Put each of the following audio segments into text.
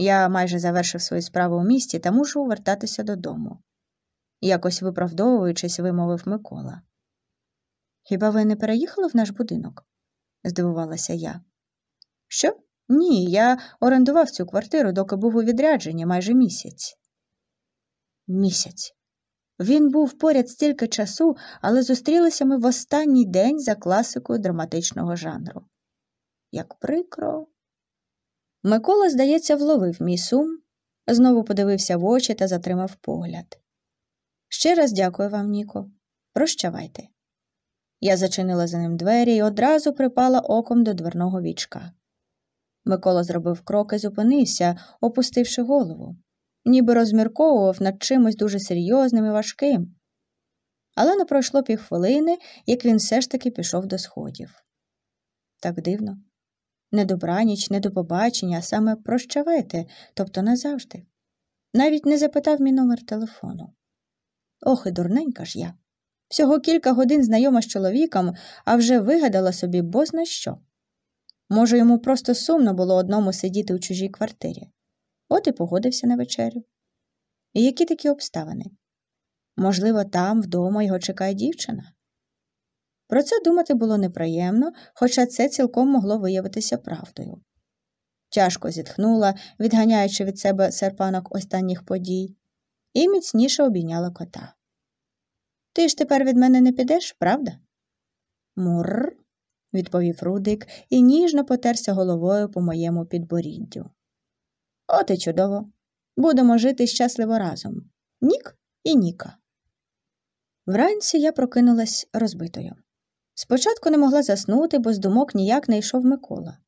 Я майже завершив свої справи у місті та мушу вертатися додому. Якось виправдовуючись, вимовив Микола. Хіба ви не переїхали в наш будинок? здивувалася я. Що? Ні, я орендував цю квартиру, доки був у відрядженні майже місяць. Місяць. Він був поряд стільки часу, але зустрілися ми в останній день за класикою драматичного жанру. Як прикро. Микола, здається, вловив мій сум, знову подивився в очі та затримав погляд. Ще раз дякую вам, Ніко. Прощавайте. Я зачинила за ним двері і одразу припала оком до дверного вічка. Микола зробив крок і зупинився, опустивши голову, ніби розмірковував над чимось дуже серйозним і важким. Але не пройшло півхвилини, як він все ж таки пішов до сходів. Так дивно. Не добраніч, не до побачення, а саме прощавайте, тобто назавжди. Навіть не запитав мій номер телефону. Ох, і дурненька ж я. Всього кілька годин знайома з чоловіком, а вже вигадала собі бозна що. Може, йому просто сумно було одному сидіти у чужій квартирі. От і погодився на вечерю. І які такі обставини? Можливо, там вдома його чекає дівчина? Про це думати було неприємно, хоча це цілком могло виявитися правдою. Тяжко зітхнула, відганяючи від себе серпанок останніх подій, і міцніше обійняла кота. Ти ж тепер від мене не підеш, правда? Мурр, відповів Рудик і ніжно потерся головою по моєму підборіддю. От і чудово. Будемо жити щасливо разом. Нік і Ніка. Вранці я прокинулась розбитою. Спочатку не могла заснути, бо з думок ніяк не йшов Микола.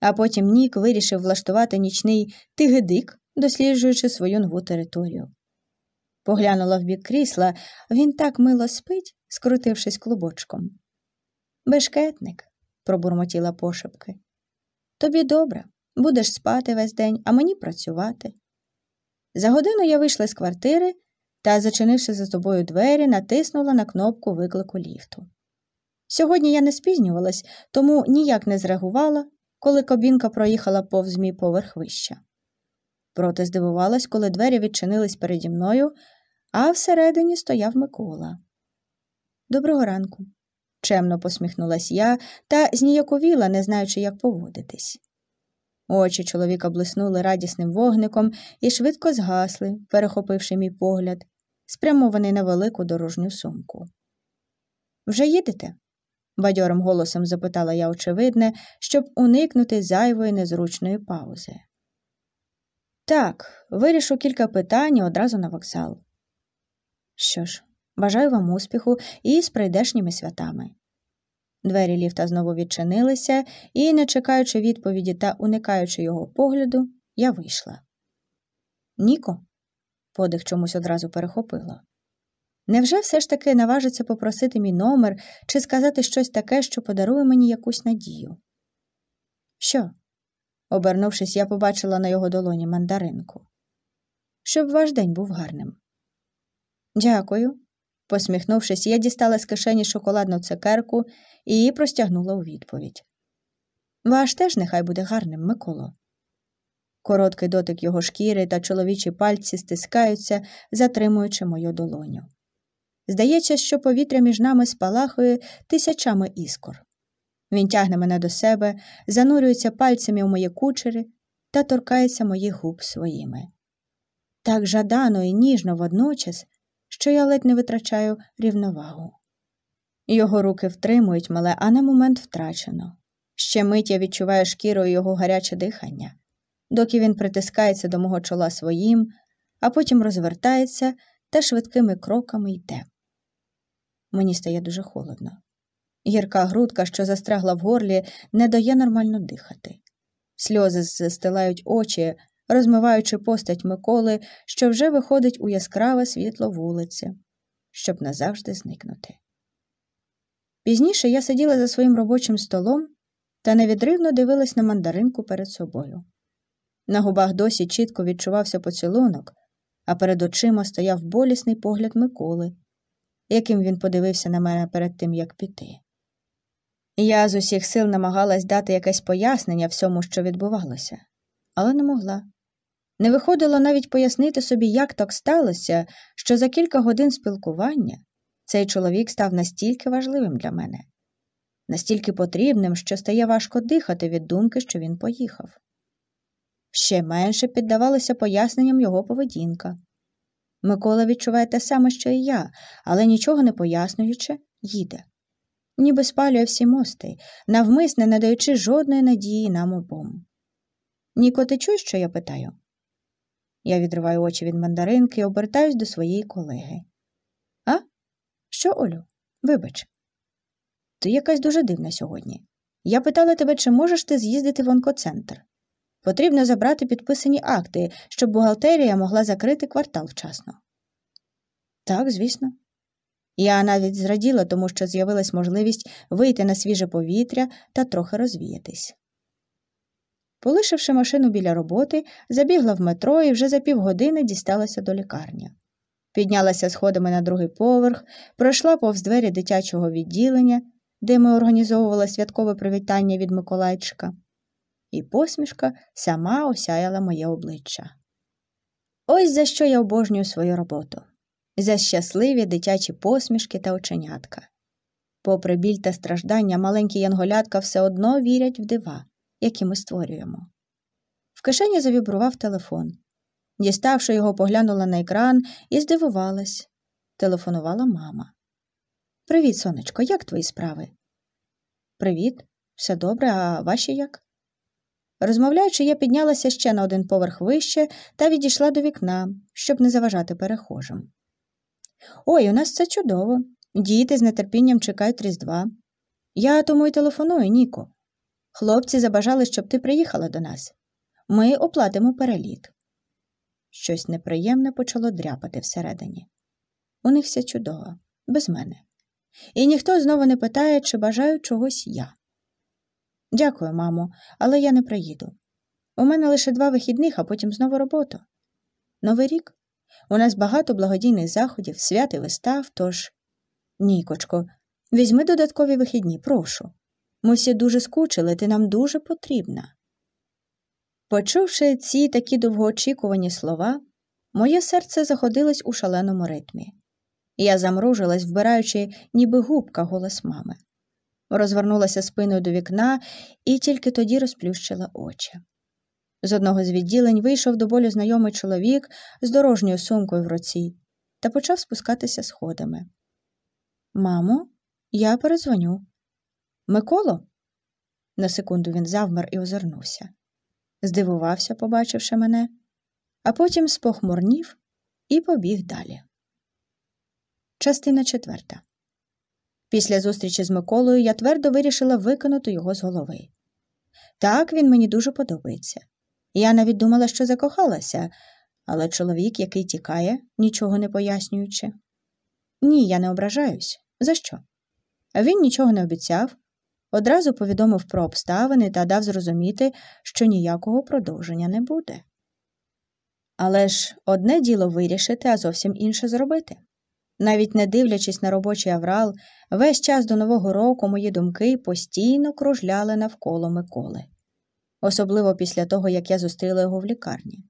А потім Нік вирішив влаштувати нічний тигедик, досліджуючи свою нову територію. Поглянула в бік крісла, він так мило спить, скрутившись клубочком. Бешкетник, пробурмотіла пошепки. Тобі добре, будеш спати весь день, а мені працювати. За годину я вийшла з квартири та, зачинивши за собою двері, натиснула на кнопку виклику ліфту. Сьогодні я не спізнювалась, тому ніяк не зреагувала, коли кабінка проїхала повз мій поверх вища. Проте здивувалась, коли двері відчинились переді мною, а всередині стояв Микола. Доброго ранку, чемно посміхнулась я та зніяковіла, не знаючи, як поводитись. Очі чоловіка блиснули радісним вогником і швидко згасли, перехопивши мій погляд, спрямований на велику дорожню сумку. Вже їдете? Бадьорим голосом запитала я очевидне, щоб уникнути зайвої незручної паузи. Так, вирішу кілька питань одразу на вокзал. Що ж, бажаю вам успіху і з прийдешніми святами. Двері ліфта знову відчинилися, і, не чекаючи відповіді та уникаючи його погляду, я вийшла. Ніко, подих чомусь одразу перехопило. Невже все ж таки наважиться попросити мій номер чи сказати щось таке, що подарує мені якусь надію? Що? Обернувшись, я побачила на його долоні мандаринку. Щоб ваш день був гарним. Дякую. Посміхнувшись, я дістала з кишені шоколадну цукерку і її простягнула у відповідь. Ваш теж нехай буде гарним, Миколо. Короткий дотик його шкіри та чоловічі пальці стискаються, затримуючи мою долоню. Здається, що повітря між нами спалахує тисячами іскор. Він тягне мене до себе, занурюється пальцями у мої кучери та торкається моїх губ своїми. Так жадано і ніжно водночас, що я ледь не витрачаю рівновагу. Його руки втримують мене, а на момент втрачено. Ще мить я відчуваю шкірою його гаряче дихання, доки він притискається до мого чола своїм, а потім розвертається та швидкими кроками йде. Мені стає дуже холодно. Гірка грудка, що застрягла в горлі, не дає нормально дихати. Сльози застилають очі, розмиваючи постать Миколи, що вже виходить у яскраве світло вулиці, щоб назавжди зникнути. Пізніше я сиділа за своїм робочим столом та невідривно дивилась на мандаринку перед собою. На губах досі чітко відчувався поцілунок, а перед очима стояв болісний погляд Миколи, яким він подивився на мене перед тим, як піти. Я з усіх сил намагалась дати якесь пояснення всьому, що відбувалося, але не могла. Не виходило навіть пояснити собі, як так сталося, що за кілька годин спілкування цей чоловік став настільки важливим для мене, настільки потрібним, що стає важко дихати від думки, що він поїхав. Ще менше піддавалося поясненням його поведінка. Микола відчуває те саме, що і я, але нічого не пояснюючи, їде. Ніби спалює всі мости, навмисне не даючи жодної надії нам обом. Ніко, ти чуєш, що я питаю? Я відриваю очі від мандаринки і обертаюсь до своєї колеги. А? Що, Олю? Вибач. Ти якась дуже дивна сьогодні. Я питала тебе, чи можеш ти з'їздити в онкоцентр. Потрібно забрати підписані акти, щоб бухгалтерія могла закрити квартал вчасно. Так, звісно. Я навіть зраділа, тому що з'явилась можливість вийти на свіже повітря та трохи розвіятись. Полишивши машину біля роботи, забігла в метро і вже за півгодини дісталася до лікарні. Піднялася сходами на другий поверх, пройшла повз двері дитячого відділення, де ми організовували святкове привітання від Миколайчика, і посмішка сама осяяла моє обличчя. Ось за що я обожнюю свою роботу за щасливі дитячі посмішки та оченятка. Попри біль та страждання, маленькі янголятка все одно вірять в дива, які ми створюємо. В кишені завібрував телефон. Діставши його, поглянула на екран і здивувалась. Телефонувала мама. Привіт, сонечко, як твої справи? Привіт, все добре, а ваші як? Розмовляючи, я піднялася ще на один поверх вище та відійшла до вікна, щоб не заважати перехожим. Ой, у нас це чудово. Діти з нетерпінням чекають Різдва. Я тому й телефоную, Ніко. Хлопці забажали, щоб ти приїхала до нас. Ми оплатимо переліт. Щось неприємне почало дряпати всередині. У них все чудово, без мене. І ніхто знову не питає, чи бажаю чогось я. Дякую, мамо, але я не приїду. У мене лише два вихідних, а потім знову робота. Новий рік. У нас багато благодійних заходів, свят і вистав, тож. Нікочко, візьми додаткові вихідні, прошу. Ми всі дуже скучили, ти нам дуже потрібна. Почувши ці такі довгоочікувані слова, моє серце заходилось у шаленому ритмі. Я замружилась, вбираючи, ніби губка голос мами. Розвернулася спиною до вікна і тільки тоді розплющила очі. З одного з відділень вийшов до болю знайомий чоловік з дорожньою сумкою в руці та почав спускатися сходами. Мамо, я перезвоню. Миколо? На секунду він завмер і озирнувся. Здивувався, побачивши мене, а потім спохмурнів і побіг далі. Частина четверта. Після зустрічі з Миколою я твердо вирішила викинути його з голови. Так, він мені дуже подобається. Я навіть думала, що закохалася, але чоловік, який тікає, нічого не пояснюючи. Ні, я не ображаюсь. За що? Він нічого не обіцяв, одразу повідомив про обставини та дав зрозуміти, що ніякого продовження не буде. Але ж одне діло вирішити, а зовсім інше зробити. Навіть не дивлячись на робочий аврал, весь час до Нового року мої думки постійно кружляли навколо Миколи, особливо після того, як я зустріла його в лікарні.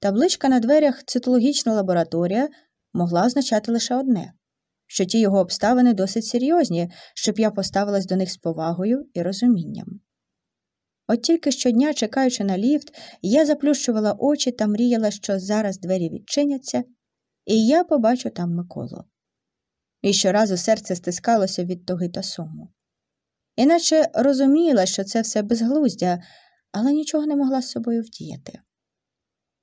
Табличка на дверях цитологічна лабораторія могла означати лише одне що ті його обставини досить серйозні, щоб я поставилась до них з повагою і розумінням. От тільки щодня, чекаючи на ліфт, я заплющувала очі та мріяла, що зараз двері відчиняться, і я побачу там Миколу. І щоразу серце стискалося від тоги та суму. Іначе розуміла, що це все безглуздя, але нічого не могла з собою вдіяти.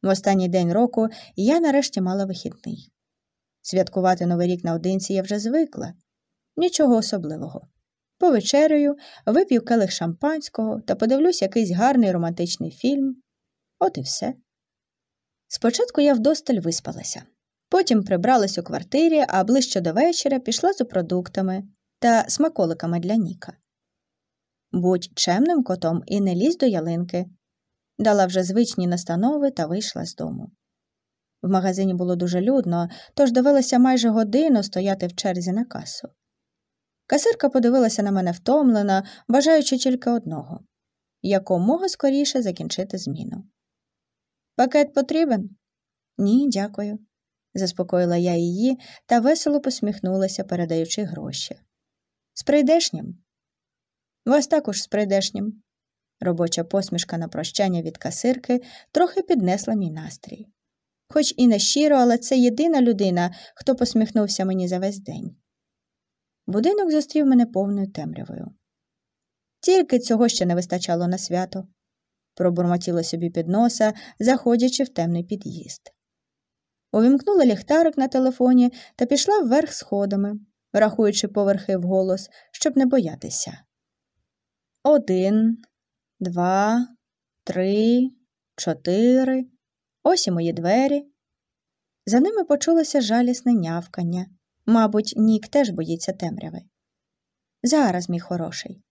В останній день року я нарешті мала вихідний. Святкувати Новий рік наодинці я вже звикла, нічого особливого. Повечерюю, вип'ю келих шампанського та подивлюсь якийсь гарний романтичний фільм. От і все. Спочатку я вдосталь виспалася, потім прибралась у квартирі, а ближче до вечора пішла за продуктами та смаколиками для Ніка. Будь чемним котом і не лізь до ялинки, дала вже звичні настанови та вийшла з дому. В магазині було дуже людно, тож довелося майже годину стояти в черзі на касу. Касирка подивилася на мене втомлена, бажаючи тільки одного якомога скоріше закінчити зміну. Пакет потрібен? Ні, дякую, заспокоїла я її та весело посміхнулася, передаючи гроші. З прийдешнім? Вас також з прийдешнім. Робоча посмішка на прощання від касирки трохи піднесла мій настрій. Хоч і не щиро, але це єдина людина, хто посміхнувся мені за весь день. Будинок зустрів мене повною темрявою. Тільки цього ще не вистачало на свято, пробурмотіло собі під носа, заходячи в темний під'їзд. Увімкнула ліхтарик на телефоні та пішла вверх сходами, рахуючи поверхи вголос, щоб не боятися. Один, два, три, чотири. Ось і мої двері. За ними почулося жалісне нявкання. Мабуть, Нік теж боїться темряви. Зараз, мій хороший.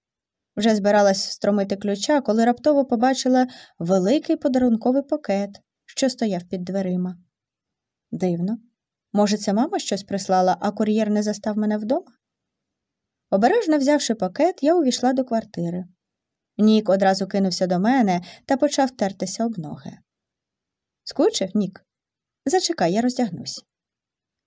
Вже збиралась встромити ключа, коли раптово побачила великий подарунковий пакет, що стояв під дверима. Дивно. Може, це мама щось прислала, а кур'єр не застав мене вдома? Обережно взявши пакет, я увійшла до квартири. Нік одразу кинувся до мене та почав тертися об ноги. Скучив, Нік? Зачекай, я роздягнусь.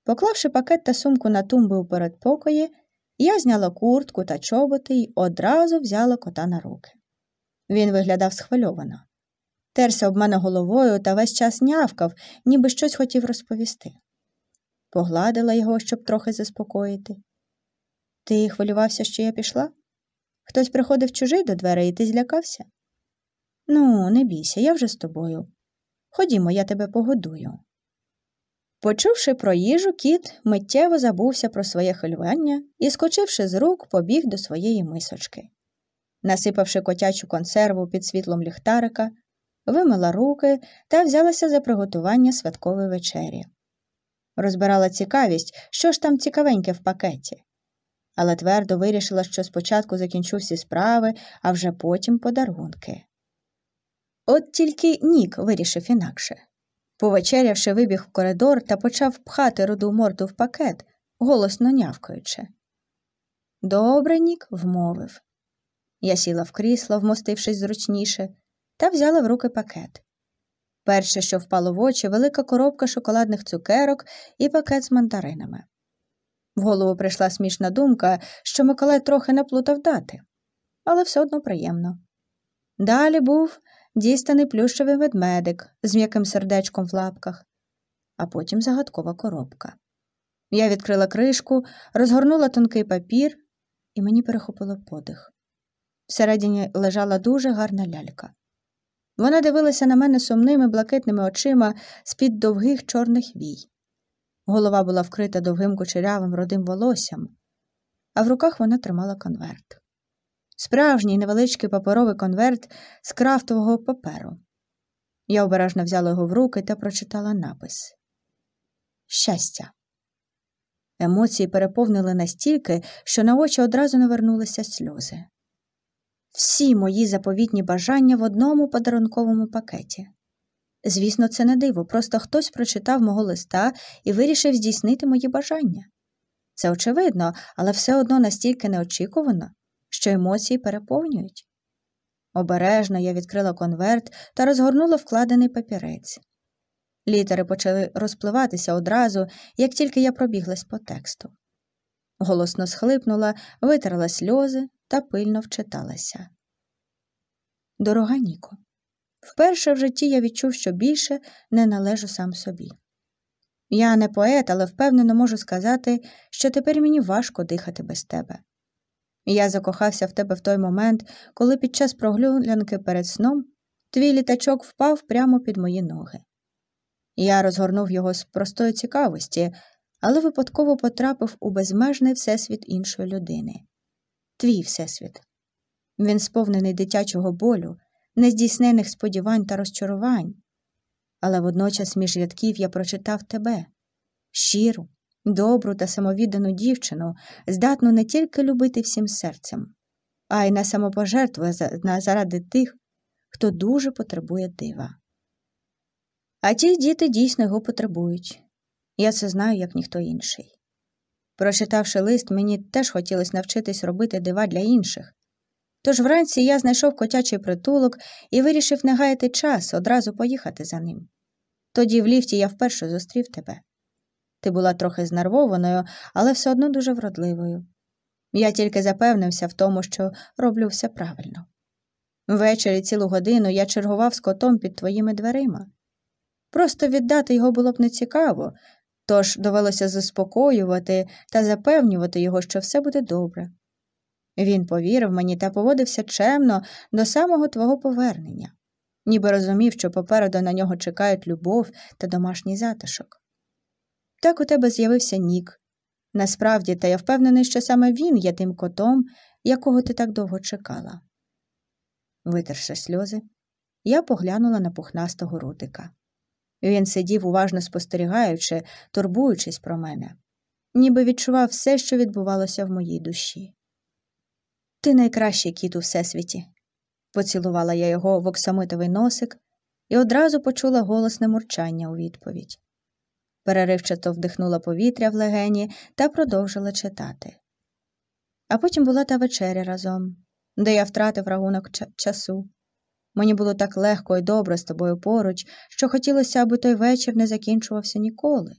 Поклавши пакет та сумку на тумби у передпокої, я зняла куртку та чоботи й одразу взяла кота на руки. Він виглядав схвильовано. Терся об мене головою та весь час нявкав, ніби щось хотів розповісти. Погладила його, щоб трохи заспокоїти. Ти хвилювався, що я пішла? Хтось приходив чужий до дверей, і ти злякався? Ну, не бійся, я вже з тобою. Ходімо, я тебе погодую. Почувши про їжу, кіт миттєво забувся про своє хвилювання і, скочивши з рук, побіг до своєї мисочки. Насипавши котячу консерву під світлом ліхтарика, вимила руки та взялася за приготування святкової вечері. Розбирала цікавість, що ж там цікавеньке в пакеті, але твердо вирішила, що спочатку закінчу всі справи, а вже потім подарунки. От тільки Нік вирішив інакше. Повечерявши, вибіг в коридор та почав пхати руду морду в пакет, голосно нявкаючи. Добре, Нік вмовив. Я сіла в крісло, вмостившись зручніше, та взяла в руки пакет. Перше, що впало в очі, велика коробка шоколадних цукерок і пакет з мандаринами. В голову прийшла смішна думка, що Миколай трохи наплутав дати, але все одно приємно. Далі був дістаний плющовий ведмедик з м'яким сердечком в лапках, а потім загадкова коробка. Я відкрила кришку, розгорнула тонкий папір, і мені перехопило подих. Всередині лежала дуже гарна лялька. Вона дивилася на мене сумними блакитними очима з під довгих чорних вій. Голова була вкрита довгим кучерявим родим волоссям, а в руках вона тримала конверт справжній невеличкий паперовий конверт з крафтового паперу. Я обережно взяла його в руки та прочитала напис Щастя. Емоції переповнили настільки, що на очі одразу навернулися сльози. Всі мої заповітні бажання в одному подарунковому пакеті. Звісно, це не диво, просто хтось прочитав мого листа і вирішив здійснити мої бажання. Це очевидно, але все одно настільки неочікувано, що емоції переповнюють. Обережно я відкрила конверт та розгорнула вкладений папірець. Літери почали розпливатися одразу, як тільки я пробіглась по тексту. Голосно схлипнула, витерла сльози та пильно вчиталася. Дорога Ніко, вперше в житті я відчув, що більше не належу сам собі. Я не поет, але впевнено можу сказати, що тепер мені важко дихати без тебе. Я закохався в тебе в той момент, коли під час проглянки перед сном твій літачок впав прямо під мої ноги. Я розгорнув його з простої цікавості, але випадково потрапив у безмежний всесвіт іншої людини. Твій всесвіт. Він сповнений дитячого болю, нездійснених сподівань та розчарувань. Але водночас між рядків я прочитав тебе щиру, добру та самовіддану дівчину, здатну не тільки любити всім серцем, а й на самопожертву заради тих, хто дуже потребує дива. А ті діти дійсно його потребують. Я це знаю, як ніхто інший. Прочитавши лист, мені теж хотілося навчитись робити дива для інших, Тож вранці я знайшов котячий притулок і вирішив не гаяти час, одразу поїхати за ним. Тоді в ліфті я вперше зустрів тебе. Ти була трохи знервованою, але все одно дуже вродливою. Я тільки запевнився в тому, що роблю все правильно. Ввечері цілу годину я чергував з котом під твоїми дверима. Просто віддати його було б нецікаво, тож довелося заспокоювати та запевнювати його, що все буде добре. Він повірив мені та поводився чемно до самого твого повернення, ніби розумів, що попереду на нього чекають любов та домашній затишок. Так у тебе з'явився нік. Насправді, та я впевнений, що саме він є тим котом, якого ти так довго чекала. Витерши сльози, я поглянула на пухнастого рутика. Він сидів, уважно спостерігаючи, турбуючись про мене, ніби відчував все, що відбувалося в моїй душі. Ти найкращий кіт у всесвіті, поцілувала я його в оксамитовий носик і одразу почула голосне мурчання у відповідь. Переривчато вдихнула повітря в легені та продовжила читати. А потім була та вечеря разом, де я втратив рахунок часу. Мені було так легко і добре з тобою поруч, що хотілося, аби той вечір не закінчувався ніколи.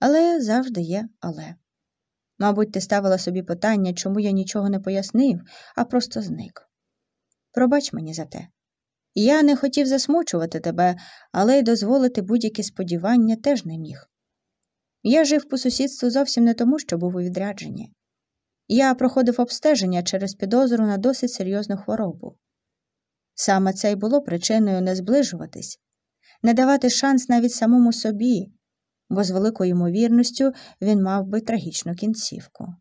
Але завжди є але. Мабуть, ти ставила собі питання, чому я нічого не пояснив, а просто зник. Пробач мені за те. Я не хотів засмучувати тебе, але й дозволити будь-які сподівання теж не міг. Я жив по сусідству зовсім не тому, що був у відрядженні. Я проходив обстеження через підозру на досить серйозну хворобу. Саме це й було причиною не зближуватись, не давати шанс навіть самому собі, бо з великою ймовірністю він мав би трагічну кінцівку.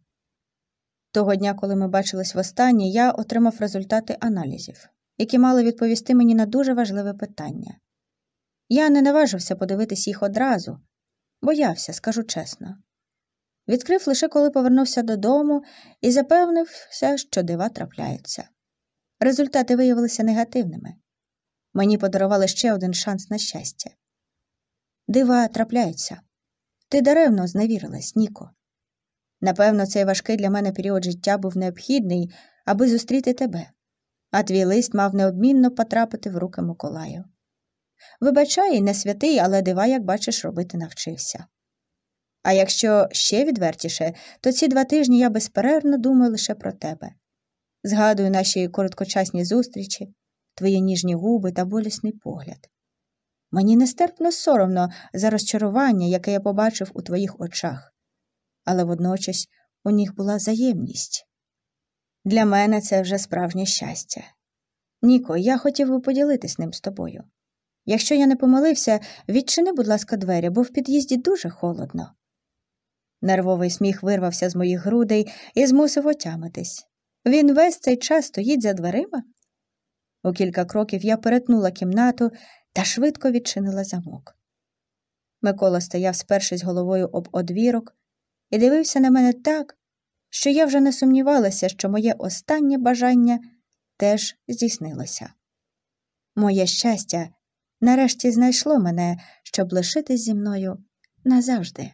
Того дня, коли ми бачились востаннє, я отримав результати аналізів, які мали відповісти мені на дуже важливе питання. Я не наважився подивитись їх одразу, боявся, скажу чесно. Відкрив лише коли повернувся додому і запевнився, що дива трапляються. Результати виявилися негативними. Мені подарували ще один шанс на щастя. Дива трапляються. Ти даремно зневірилась, Ніко. Напевно, цей важкий для мене період життя був необхідний, аби зустріти тебе, а твій лист мав неодмінно потрапити в руки Миколаю. Вибачай, не святий, але дива, як бачиш, робити навчився. А якщо ще відвертіше, то ці два тижні я безперервно думаю лише про тебе. Згадую наші короткочасні зустрічі, твої ніжні губи та болісний погляд. Мені нестерпно соромно за розчарування, яке я побачив у твоїх очах, але водночас у них була взаємність. Для мене це вже справжнє щастя. Ніко, я хотів би поділитись ним з тобою. Якщо я не помилився, відчини, будь ласка, двері, бо в під'їзді дуже холодно. Нервовий сміх вирвався з моїх грудей і змусив отямитись. Він весь цей час стоїть за дверима. У кілька кроків я перетнула кімнату та швидко відчинила замок. Микола стояв, спершись головою об одвірок, і дивився на мене так, що я вже не сумнівалася, що моє останнє бажання теж здійснилося. Моє щастя нарешті знайшло мене, щоб лишитись зі мною назавжди.